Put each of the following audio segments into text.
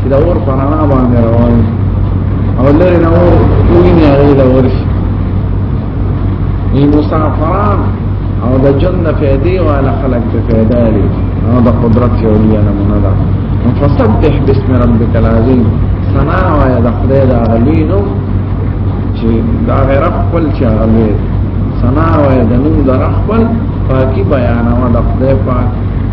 چې دا اور په رڼا باندې روان او لري نه اور ویني هغه دا ورشي ای مسافران او د جن فیدی والا خلق ته فیدا لري او د قدرت یو لیا نمونه ده فسبح باسم ربک العظیم سنا او یا د خدای د غلینو چې دا غیر خپل چې غلې سنا او یا د نوم د خپل پاکي بیان او د خدای پاک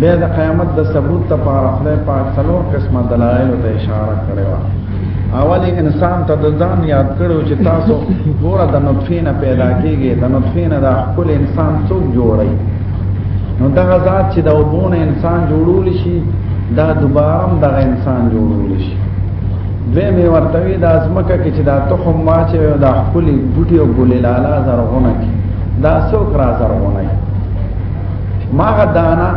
بیا د قیامت د ثبوت لپاره خدای پاک څلور قسمه دلایل ته اشاره کړې و اول انسان ته د ځان یاد کړو چې تاسو ګوره د نطفه نه پیدا کیږي د نطفه نه د خپل انسان څوک جوړي نو دا ذات چې د وبونه انسان جوړول شي دا دوباره د انسان جوړول شي دوی می ورته وی د ازمکه کې چې دا تخم ما چې د خپل بوټي او ګل لاله زرغونه کی دا څوک را زرغونه کی ماغه دانا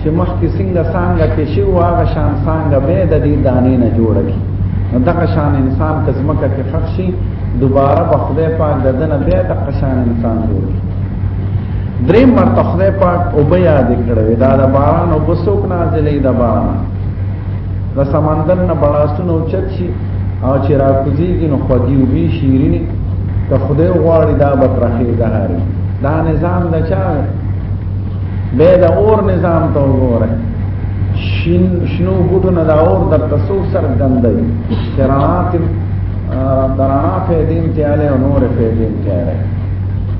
چې مخکې څنګه څنګه کې شی واغه شان څنګه به د دې دانې نه جوړ کی نو دغه شان انسان قسمکه کې خښ شي دوباره په خدای پاک د دنه به د قشان انسان جوړ کی درې مرته خدای پاک او بیا د کړو دا د باران او بسوک نازلې د باران د سمندر نه بلاسونو چت شي او چې را کوزيږي نو خوږي او بي شیرینی که خدای غواړي دا به ترخه دهاري دا نظام د چا به دا اور نظام ته وګوره شین شنو بوټو نه دا اور د تاسو سر ګندای کرانات درانا فیدین تیاله او نور فیدین تیاله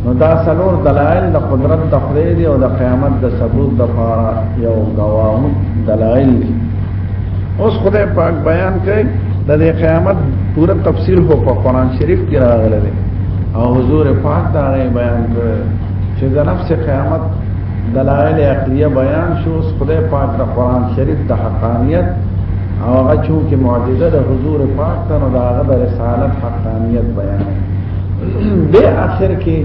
نو دا سلور دلائل د قدرت د خدای دی او د قیامت د ثبوت د پاره یو گواهو دلائل دی اوس خدای پاک بیان کړي د قیامت پوره تفسیر هو په قران شریف کې راغلی دی او حضور پاک دا بیان کړي چې د نفس قیامت دلایل عقلیه بیان شو اوس خدای پاک د قران شریف د حقانیت او هغه چې کې معجزه د حضور پاک ته نو دا د رسالت حقانیت بیان دی اخر کې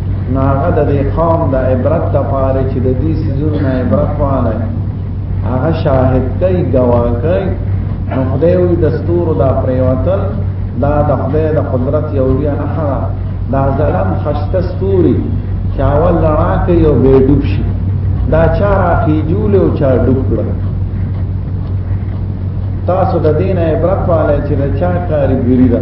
نو هغه د دې قوم د عبرت د پاره چې د دې سيزونو نه عبرت واله هغه شاهد کوي گواه کوي نو خدای وي د ستورو دا پریوتل دا د خدای د قدرت یو دی نه خلا دا ظلم خشته ستوري چې اول رڼا کوي او به ډوب شي دا چا راخیجول او چا ډوب کړل تاسو د دین عبرت والے چې د چا کاریګری ده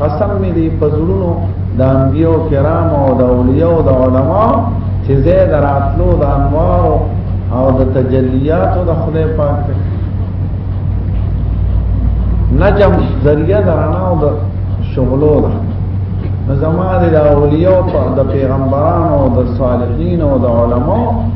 قسم می دی پزړونو د انبیو کرام او د اولیاء او د علما چې زید راتلو د انوار او د تجلیات او د خدای پاک نجم ذریعہ د رڼا او د شغلو ده نظام د اولیاء او د پیغمبرانو او د صالحین او د علما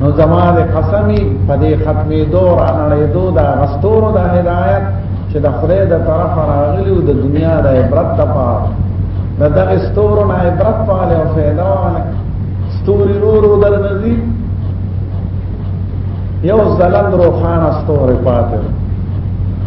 نو زما د قسمی په دې ختمې دور انړې دو دا غستور د هدایت چې د خدای د طرف راغلی او د دنیا د عبرت لپاره د دغه ستور نه عبرت پاله او فایده وانه ستوري نورو در نزي یو ځلند روخانه ستوري پاتې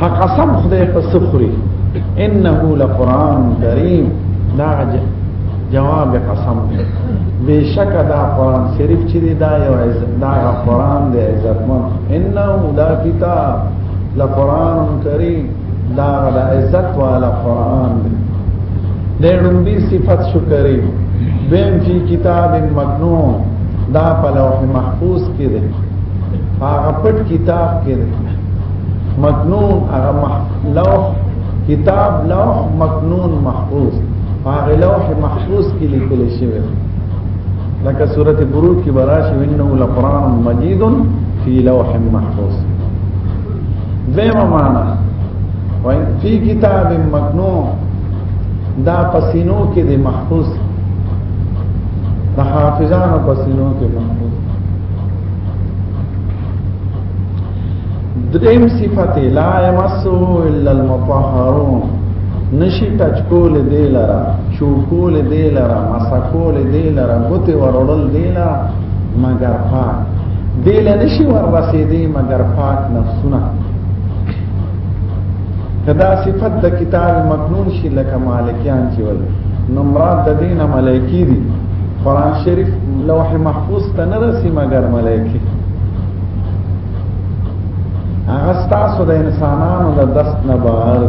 حق قسم خدای په سخري انه لقران کریم دا جواب قسم دی بشک دا قران شریف چې دا یو عزت دا قران دی عزتمن انه دا کتاب لقران کریم دا د عزت والا قران دی لړم دي صفات شکرې بهم فی کتاب مکنون دا په لوح محفوظ کې دی هغه پټ کتاب کې دی مکنون هغه لوح کتاب لوح مکنون محفوظ هغه لوح محفوظ کې لیکل شوی لکه سوره بروج کې براشي انه لقران مجید فی لوح محفوظ دیمه معنا وای فی کتاب مکنون دا پسینو کې د محفوظ د حافظانو پسینو کې محفوظ دریم صفت لا یمسه الا المطهرون نشی ټچ کول دی لرا چو کول دی لرا مسا کول دی لرا ګوتې ورړل دی لرا مگر پاک دی لنشي ور رسیدي مگر پاک نفسونه کدا صفت د کتاب مکنون شي لکه مالکیان چې ول نو مراد د دینه ملایکی دي قران شریف لوح محفوظ ته نه رسي مګر ملایکی هغه ستاسو د انسانانو د دست نه بهر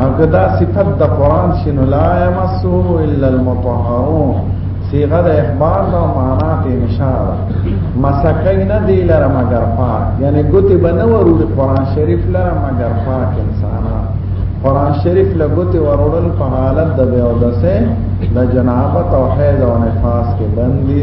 هغه دا صفت د قران شنو لا یمسو الا المطهرون صيغه د اخبار دا معنا ته اشاره مسکای نه دی لره مگر پاک یعنی ګوتی بنه ورور قران شریف لره مگر پاک انسان قران شریف له ګوتی ورورل په حالت د بیاودسه د جنابت او حیض او نفاس کې بندي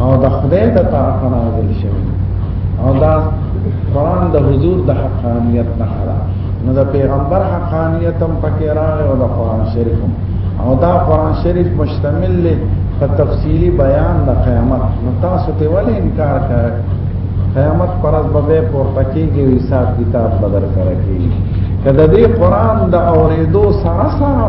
او د خدای د طرف نازل شوی او دا قران د حضور د حقانیت نه خلا نو د پیغمبر حقانیت هم پکې راغی او د قران شریف هم او دا قران شریف مشتمل له په تفصیلی بیان د قیامت نو تاسو ته ولې انکار کوئ قیامت پر از به پورته کیږي او حساب کتاب بدل کړی کیږي کله دې قران د اوریدو سره سره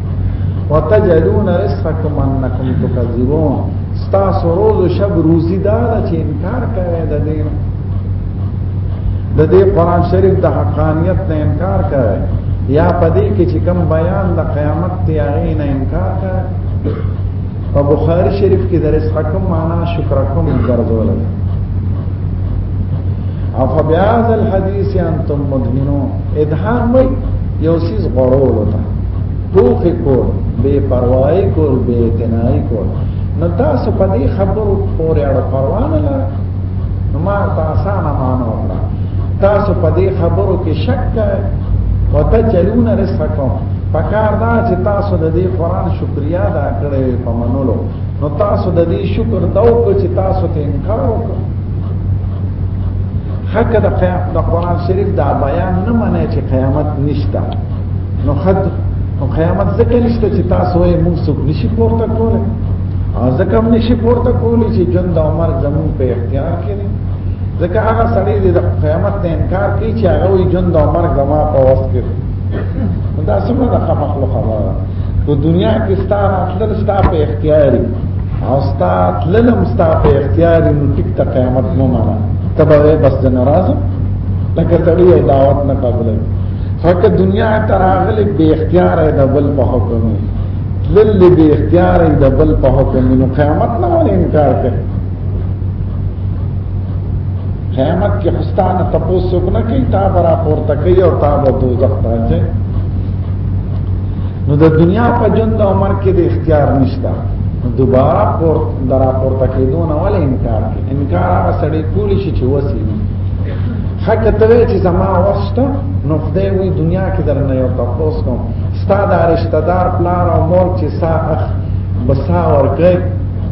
وتجدون رزقكم انكم تكذبون تاسو روز او شب روزي دا چې انکار کوي د دین د دې قران شریف د حقانیت نه انکار کوي یا پدې کې چې کوم بیان د قیامت تیارې نه انکار کوي په بخاری شریف کې د رزقکم معنا شکرکم ګرځول او فبیاذ الحدیث انتم مدهنون ادهان وایي یو سیز غړولو ته ټوخې کول بې پروايي کول بې اعتنايي کول نو تاسو په دې خبرو پورې اړه پروا نه لرئ نو ما تاسو نه مانو وکړه تاسو په دې خبرو کې شک کوئ وته چلون رسکم پکار دا چې تاسو د دې قران شکریا ادا کړئ په منلو نو تاسو د دې شکر دا وکړئ چې تاسو ته انکار وکړئ حق د قیامت د قران شریف دا بیان نه منه چې قیامت نشته نو خد نو قیامت ځکه نشته چې تاسو یې موږ څوک نشي پورته کوله او ځکه هم نشي پورته کولی چې ژوند او مرګ زموږ په اختیار کې دی ځکه هغه سړی دی د قیامت نه انکار کوي چې هغه وي ژوند او مرګ زما په وس کې دی دا څومره د خپل خبره په دنیا کې ستاره اصل ستاره په اختیاري او ستا تللم ستا په اختیار نو ټیک ته قیامت مو مانا تبه بس د ناراضه لکه تړي او دعوت نه قبول فقط دنیا تراغل به اختیار د بل په حکم تلل به اختیار د بل په حکم نو قیامت نه ولې انکار کوي قیامت کې حستانه تاسو څوک نه کوي تا برا پورته کوي او تا به دوزخ ته نو د دنیا په ژوند او مرګ کې د اختیار نشته دوباره پور درا پورته کېدو نه ول انکار کې انکار هغه سړی کولی شي چې وسی نه حتی ته چې زما وسته نو خدای وی دنیا کې درنه یو تاسو کوم ستاد رشتہ دار پلان او مور چې ساخ بسا ورکه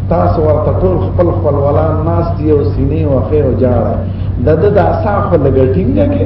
تاسو ورته ټول خپل خپل ولا ناس دی او سینې او خې او جاړه د د د اساخ لګټینګه کې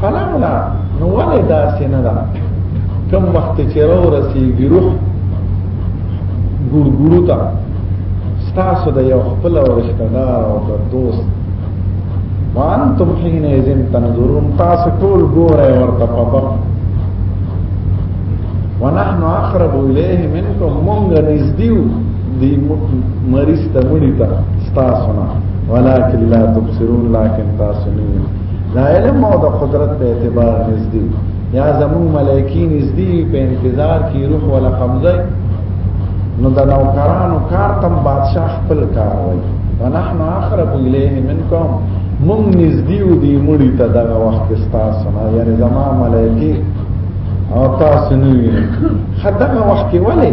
فلالا نو ولې داسې نه ده کم وخت چې راو رسیږي روح ګورګورو ته ستاسو د یو خپل ورشته دار او د دوست وانتم حين اذن تنظرون تاسو ټول ګوره ورته په بخ ونحن اقرب الیه منکم مونږ نږدې دی مریض ته مړی ته ستاسو نه ولکن لا تبصرون لكن تاسو نه دا علم او د قدرت په اعتبار نږدې یا زمون ملائکی نږدې په انتظار کې روح ولا قبضه نو د نوکرانو کار تم بادشاہ خپل کار وای ونحن اقرب الیه منکم مم نږدې و دې مړی ته دغه وخت ستاسو نه یعنی زمون ملائکی او تاسو نه وینئ خدغه وخت کې ولې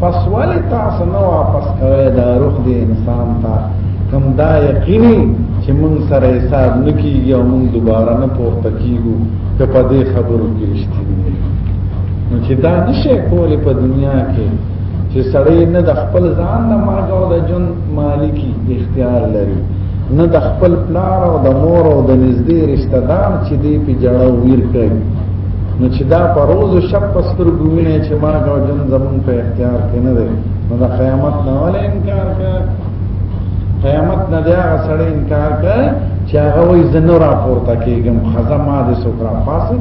پس ولی تاسو نه واپس کوي دا روح دی انسان ته کم دا یقیني چې مون سره حساب نکیږي او مون دوباره نه پورته کیږو که په دې خبرو کې رښتینی نو چې دا نشه کولې په دنیا کې چې سړی نه د خپل ځان د مرګ او د جون مالکی اختیار لري نه د خپل پلار او د مور او د نږدې رشتہ دار چې دی په جړه ویر کوي نو چې دا په روز شپ پستر ګوینه چې مرګ او جن زمون په اختیار کې نه دی نو دا قیامت نه ولې انکار کوي قیامت نه دی هغه سړی انکار کوي چې هغه وایي زه نه راپورته کېږم خزه ما دې څوک راپاسي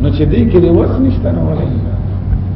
نو چې دې کې وس نشته نو ولې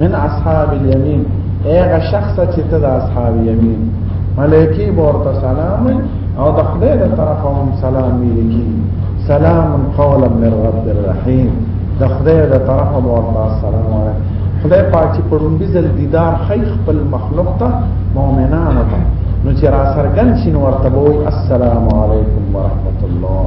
من اصحاب اليمين هغه شخص چې ته د اصحاب اليمين ملائکی ورته سلام او د خدای د طرفه هم سلام ویلي سلام قولا من رب الرحیم د خدای د طرفه ورته السلام علیکم خدای پاک چې پړومبي ځل دیدار خی خپل مخلوق ته مؤمنانو ته نو چې را سرګن شین ورته وای السلام علیکم ورحمت الله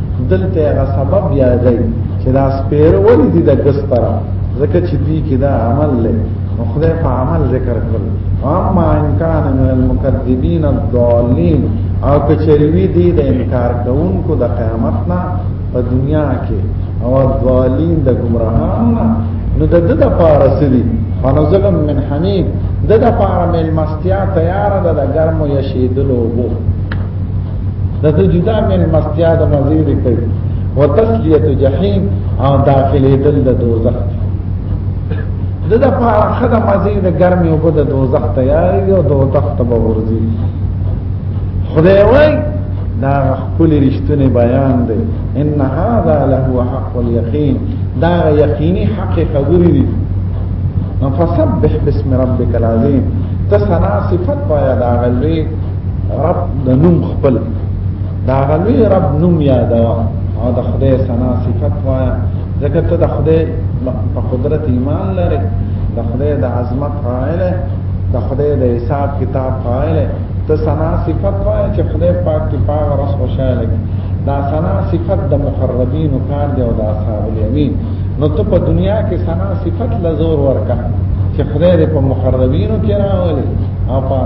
دلته هغه سبب یادای چې دا سپیر ولې دي د ګس طرف ځکه چې دې کې دا عمل لې نو خدای په عمل ذکر کړل اما ان کان من المکذبین الضالین او کچریوی دي د انکار کوونکو د قیامت نه په دنیا کې او الضالین د گمراهانو نو د دې لپاره سړي فنزلم من حمیم د لپاره مل مستیا تیار ده د ګرمو یشیدلو وو دته جدا من مستیا د مزید کوي وتسلیه جهنم او داخلي دل د دوزخ د د پاره خدای مزید ګرمي او د دوزخ تیاری او دوزخ ته ورځي خدای وای دا خپل رښتونه بیان دی ان هذا له حق اليقين دا یقیني حق خبرې دي فسبح باسم ربك العظیم تسنا صفت پایا دا غلوی رب د نوم خپل دا غلوی رب نوم یادوا او د خدای سنا صفت وایا ځکه ته د خدای په قدرت ایمان لرې د خدای د عظمت قائل د خدای د حساب کتاب قائل ته سنا صفت وایا چې خدای پاک ته پاغه رس خوشاله کی دا سنا صفت د مقربین کار دی او د اصحاب الیمین نو ته په دنیا کې سنا صفت لزور ورکا چې خدای دې په مقربینو کې راولي او په